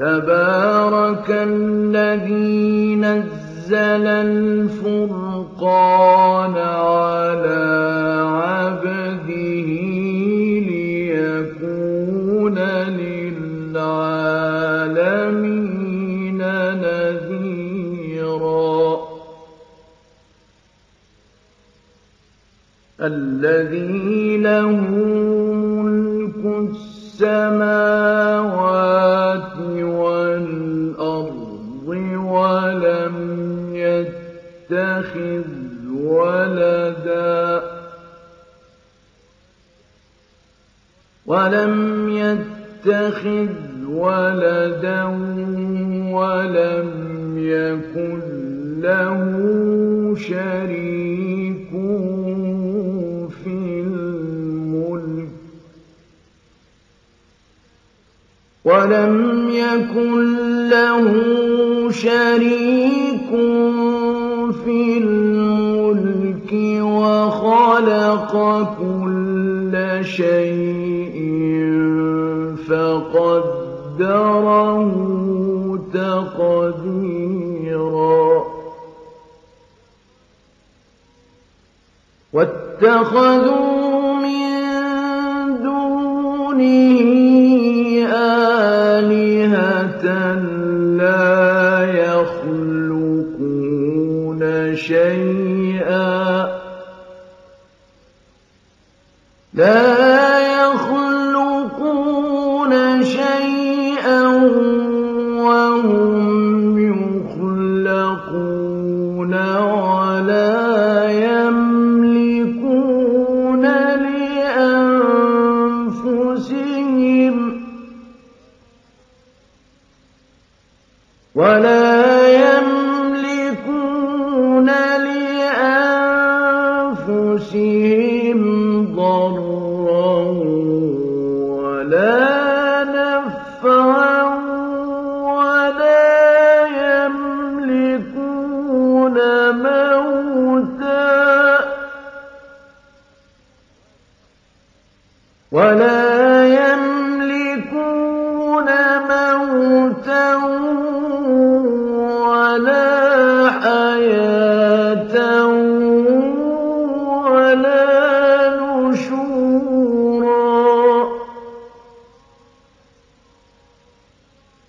تبارك الذي نزل الفرقان على عبده ليكون للعالمين نذيرا. الذي له ولم يتخذ ولدا ولم يكن له شريك في الملك ولم يكن له شريك في الملك وخلق كل شيء تقديرا. واتخذوا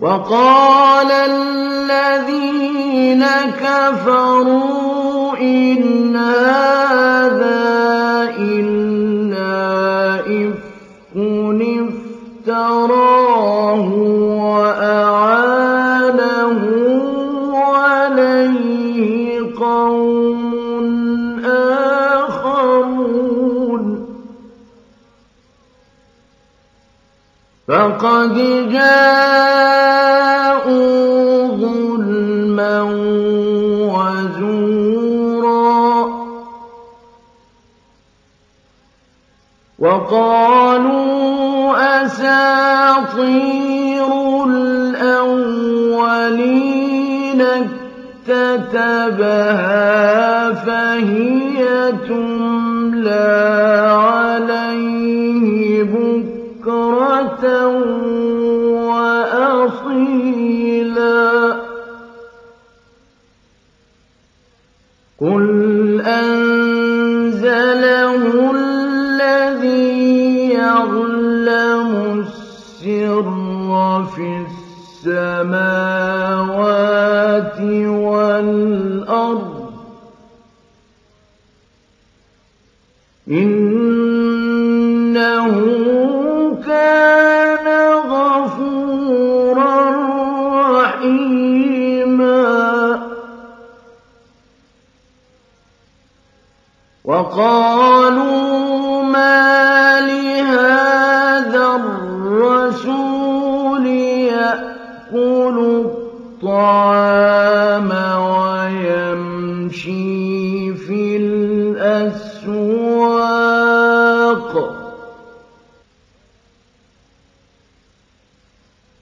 وقال الذين كفروا إن هذا إلا إفك افتراه وأعانه عليه قوم آخرون. فقد جاءوا وزورا وقالوا أساطير الأولين اكتتبها فهي تملى السماوات والأرض إنه كان غفورا رحيما وقالوا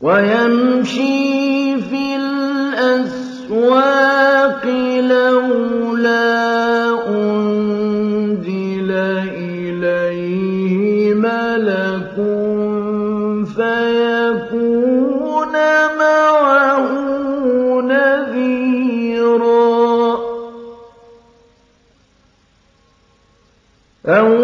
ويمشي في الأسواق لولا أنزل إليه ملك فيكون معه نذيرا. أو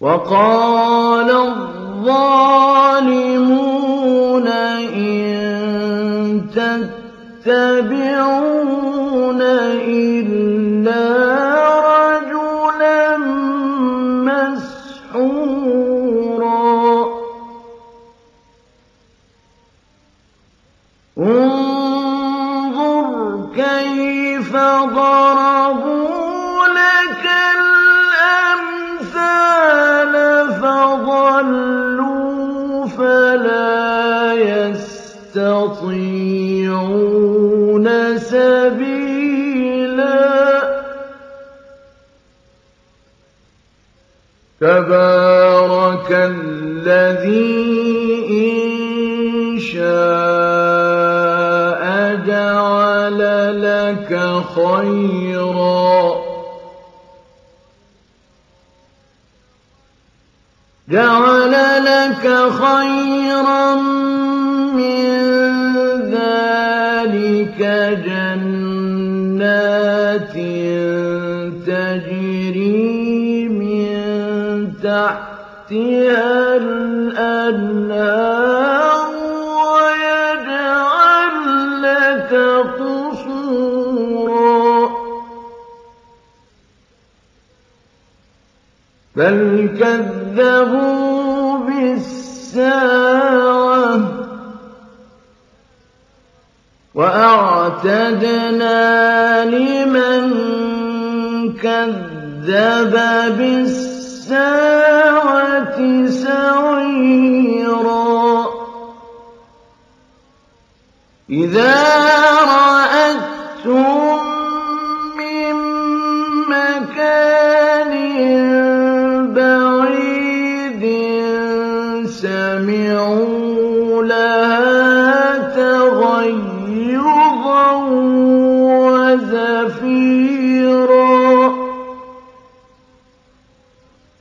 وقال الظالمون إن تتبعون تحتها ويجعل لك قصورا. بل كذبوا بالساعة وأعتدنا لمن كذب بالساعة. السَّاعَةِ سَعِيرًا.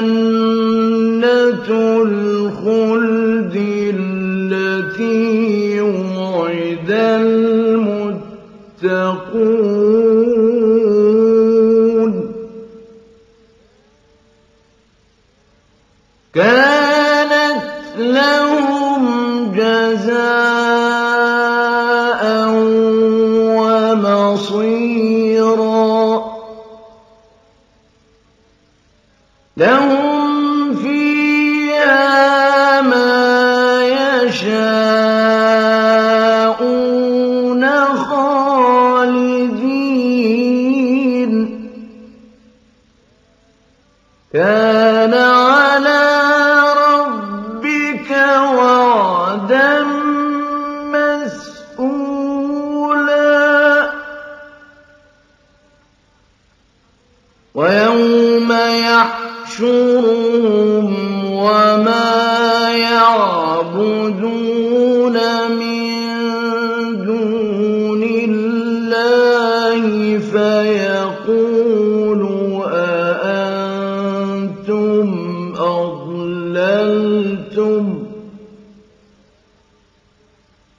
جنة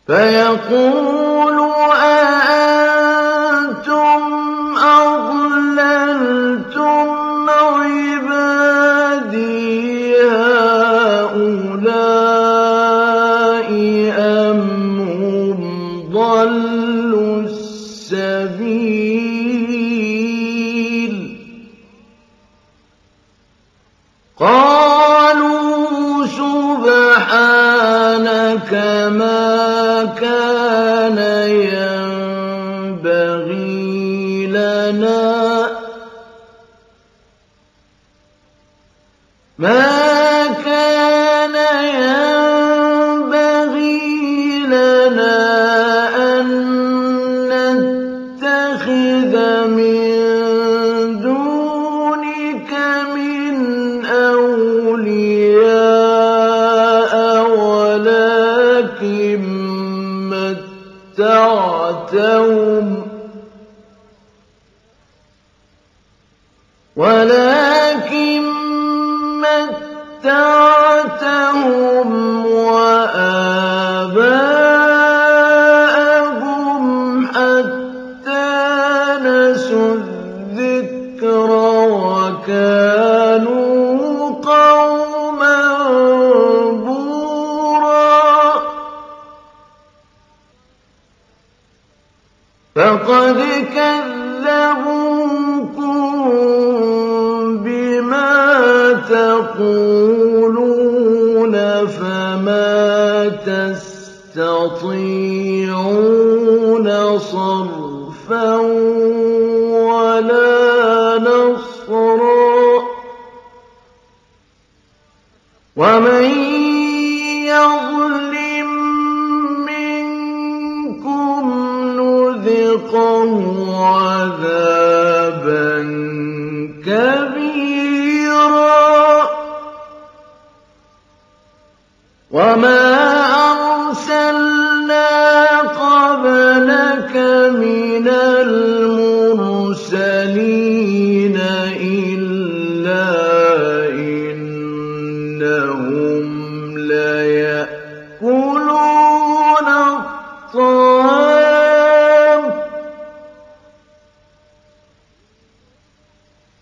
أَضْلَلْتُمْ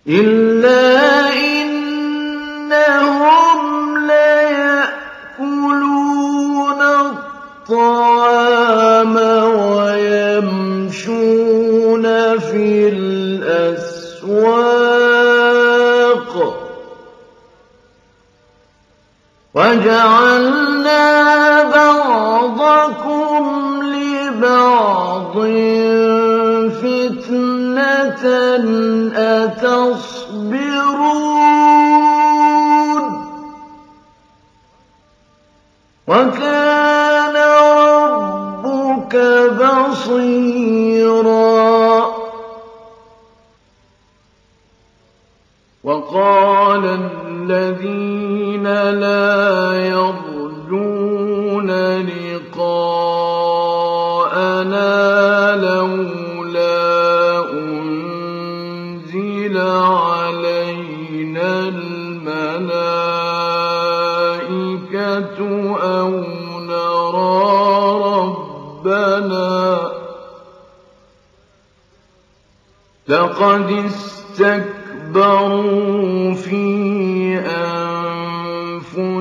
الطَّعَامَ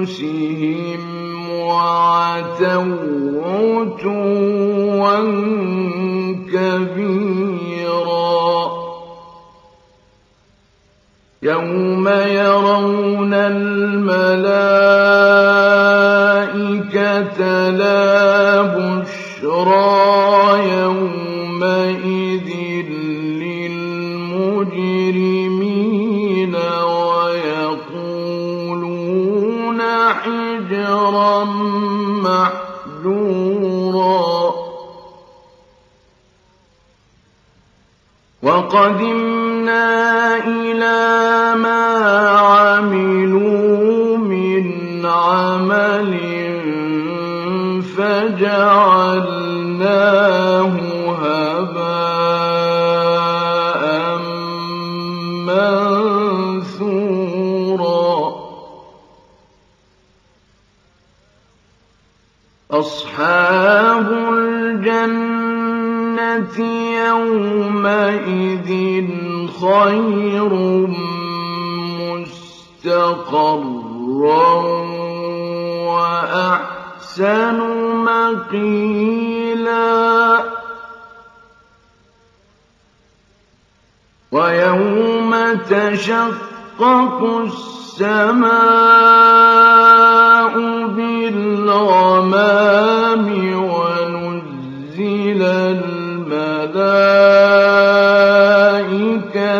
أَنفُسِهِمْ وَعَتَوْا عُتُوًّا كَبِيرًا يَوْمَ يَرَوْنَ الْمَلَائِكَةَ حجرا محجورا وقدمنا إلى ما عملوا من عمل فجعلناه يومئذ خير مستقرا وأحسن مقيلا ويوم تشقق السماء بالغمام ونزل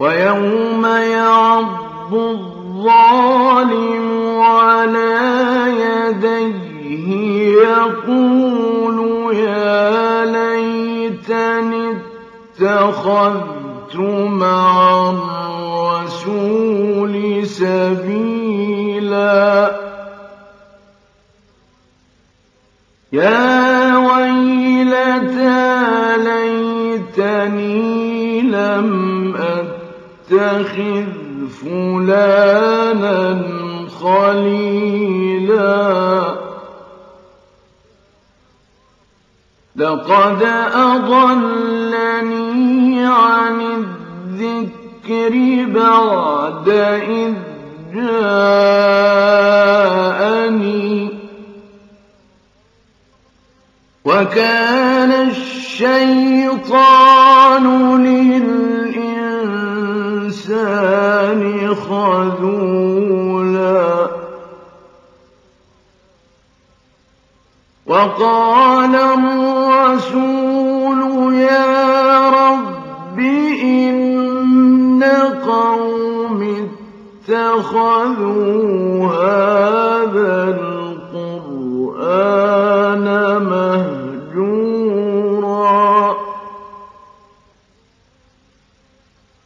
ويوم يعض الظالم على يديه يقول يا ليتني اتخذت مع الرسول سبيلا. يا ويلتى ليتني لم أتخذ فلانا خليلا. لقد أضلني عن الذكر بعد إذ جاءني. وكان الشيطان وقال الرسول يا رب إن قوم اتخذوا هذا القرآن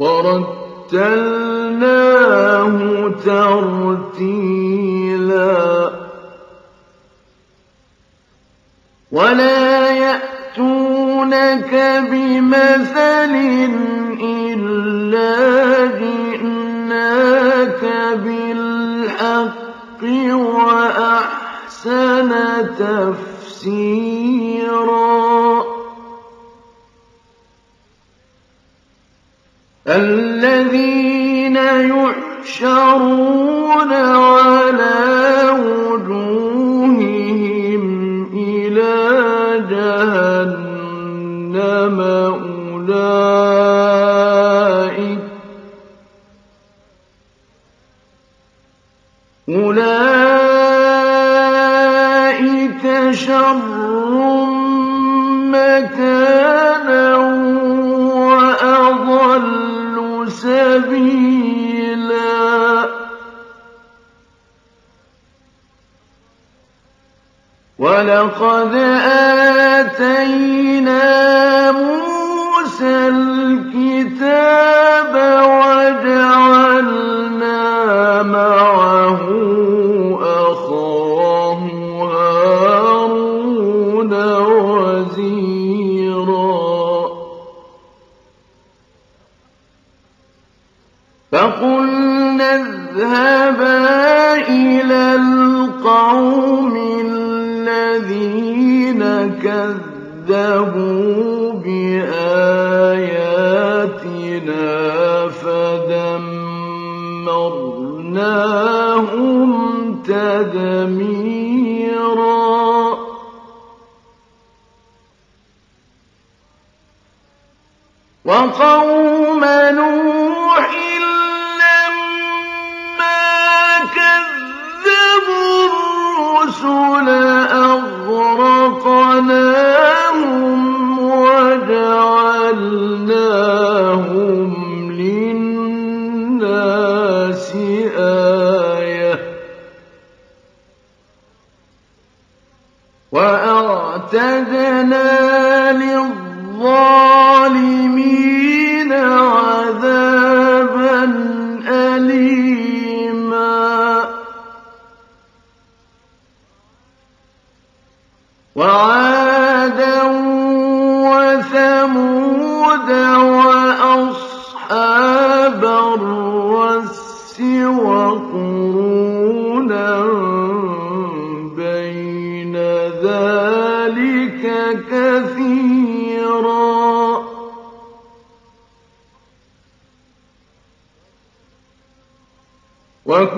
ورتلناه ترتيلا. ولا يأتونك بمثل إلا جئناك بالحق وأحسن تفسيرا. الذين يحشرون على وجوههم وَلَقَدْ آتَيْنَا مُوسَى الْكِتَابَ وَجَعَلْنَا مَعَهُ أَخَاهُ هَارُونَ وَزِيرًا. فَقُلْنَا اذْهَبْ بِآيَاتِنَا فَدَمَّرْنَاهُمْ تَدْمِيرًا. وَقَوْمَ نُوحٍ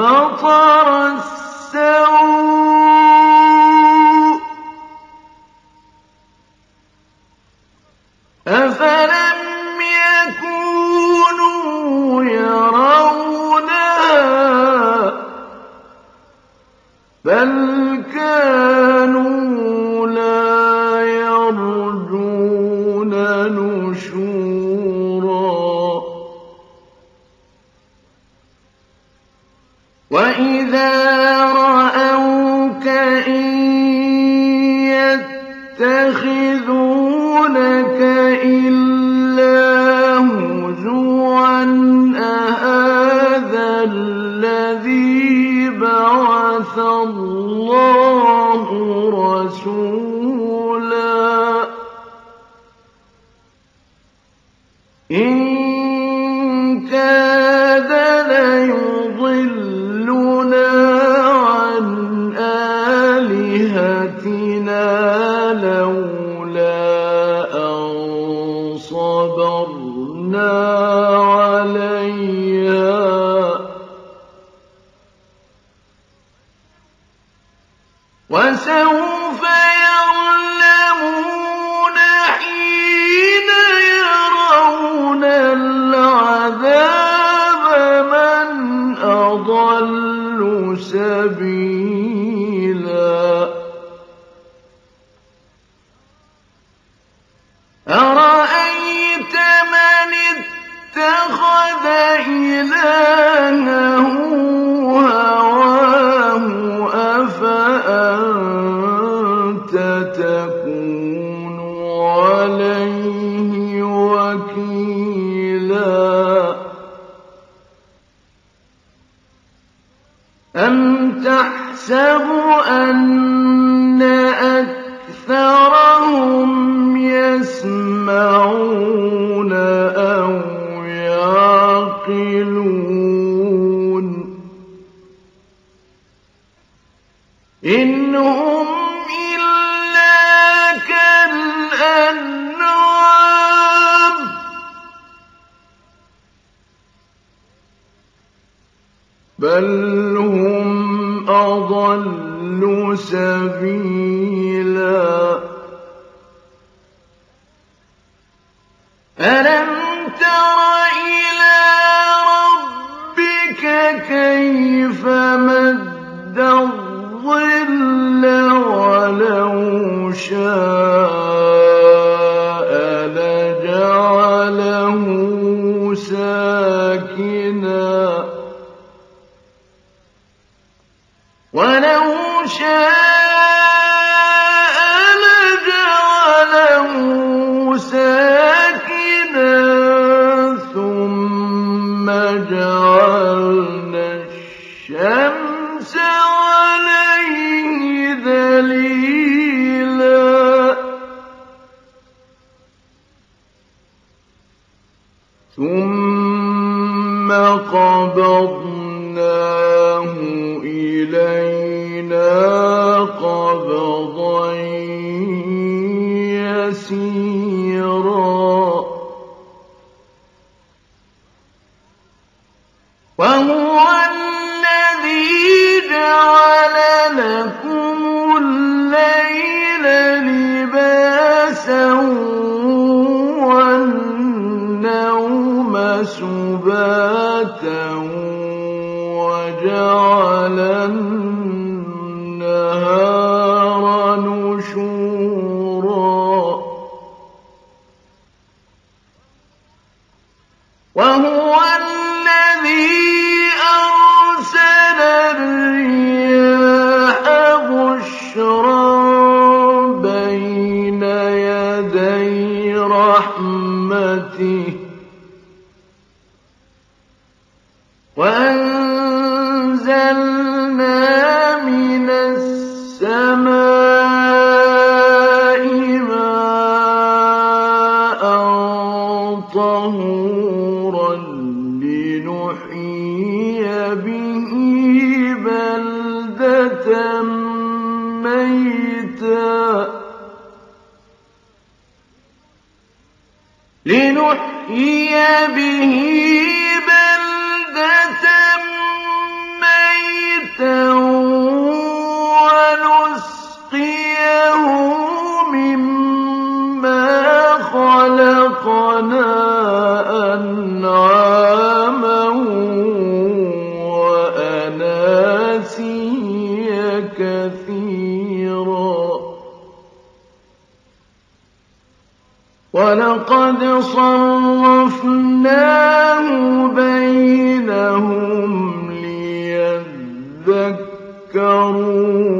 مطر ولو بل هم أضل سبيلاً كثيرا. ولقد صرفناه بينهم ليذكروا.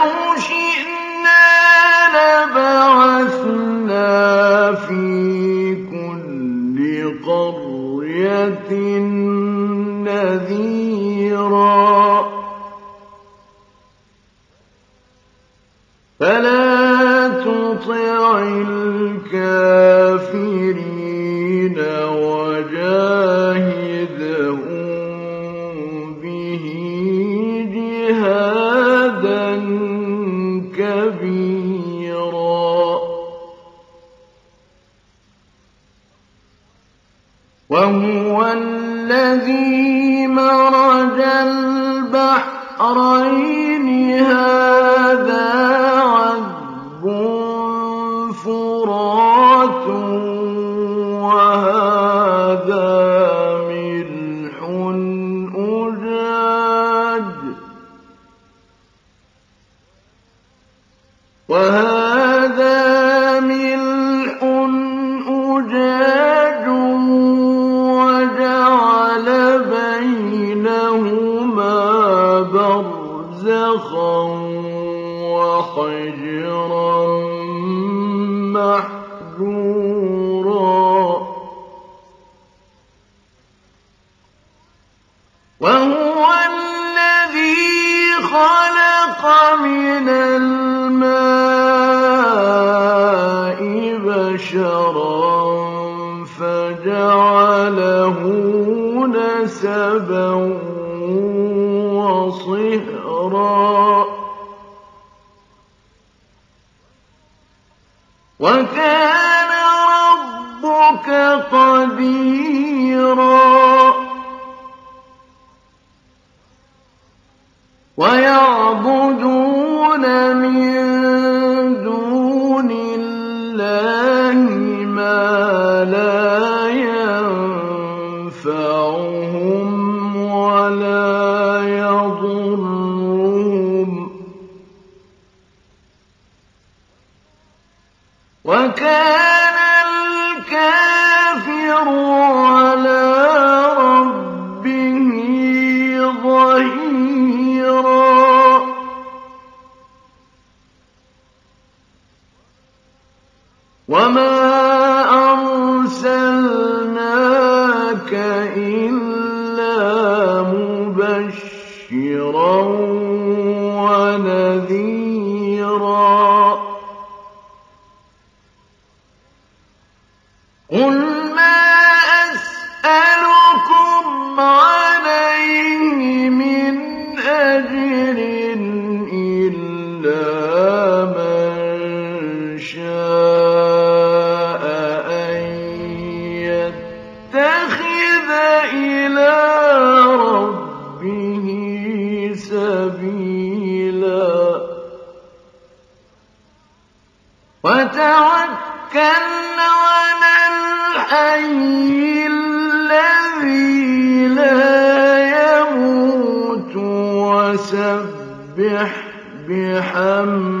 كبيرا. وهو الذي مرج البحرين هذا وصهرا وكان ربك قديرا سبيلا وتوكل على الحي الذي لا يموت وسبح بحمده.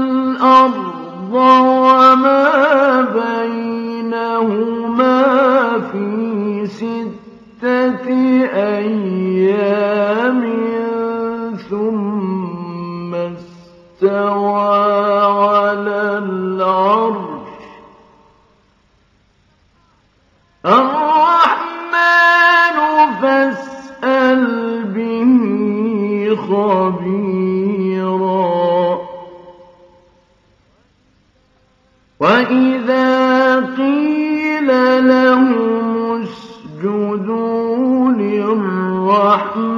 الرحمن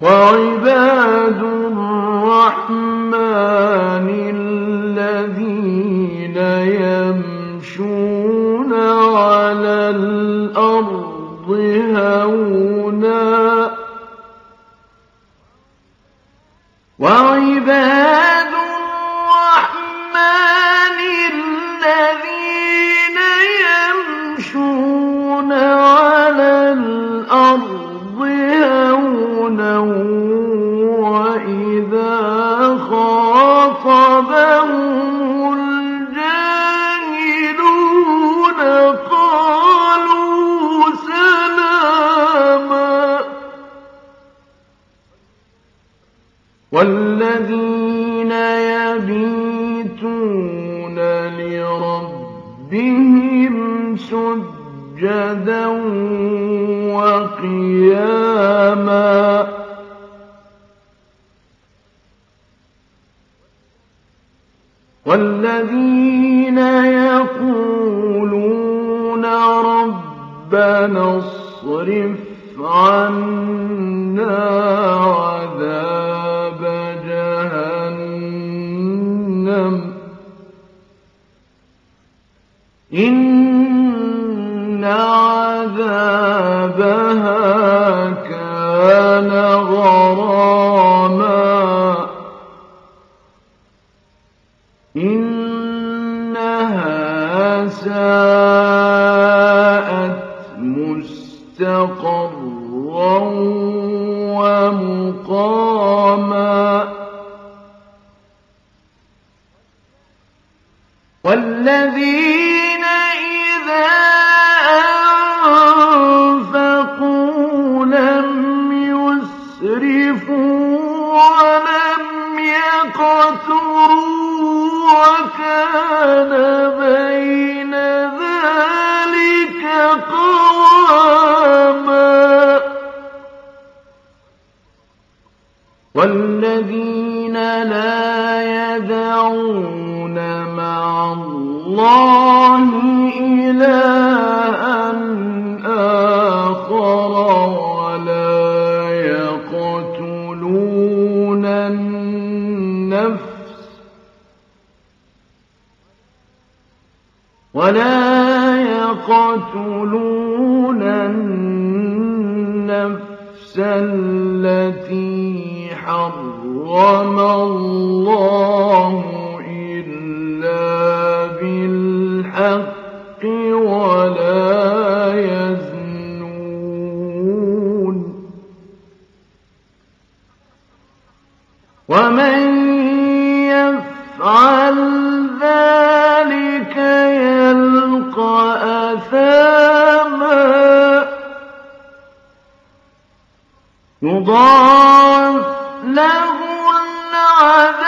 وعباد الذين يقولون ربنا اصرف عنا ولا يقتلون النفس التي حرم الله إلا بالحق ولا يزنون. ومن يضاعف له العذاب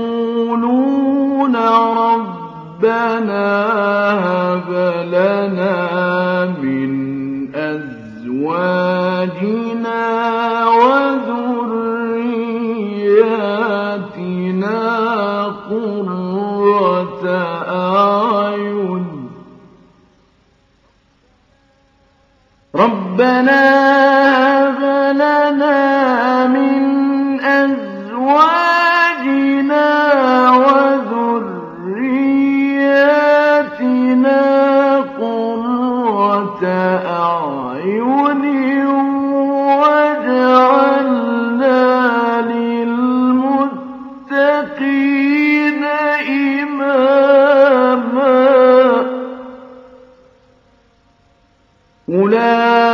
ربنا هب لنا من أزواجنا وذرياتنا قرة أعين. ربنا هب لنا أولئك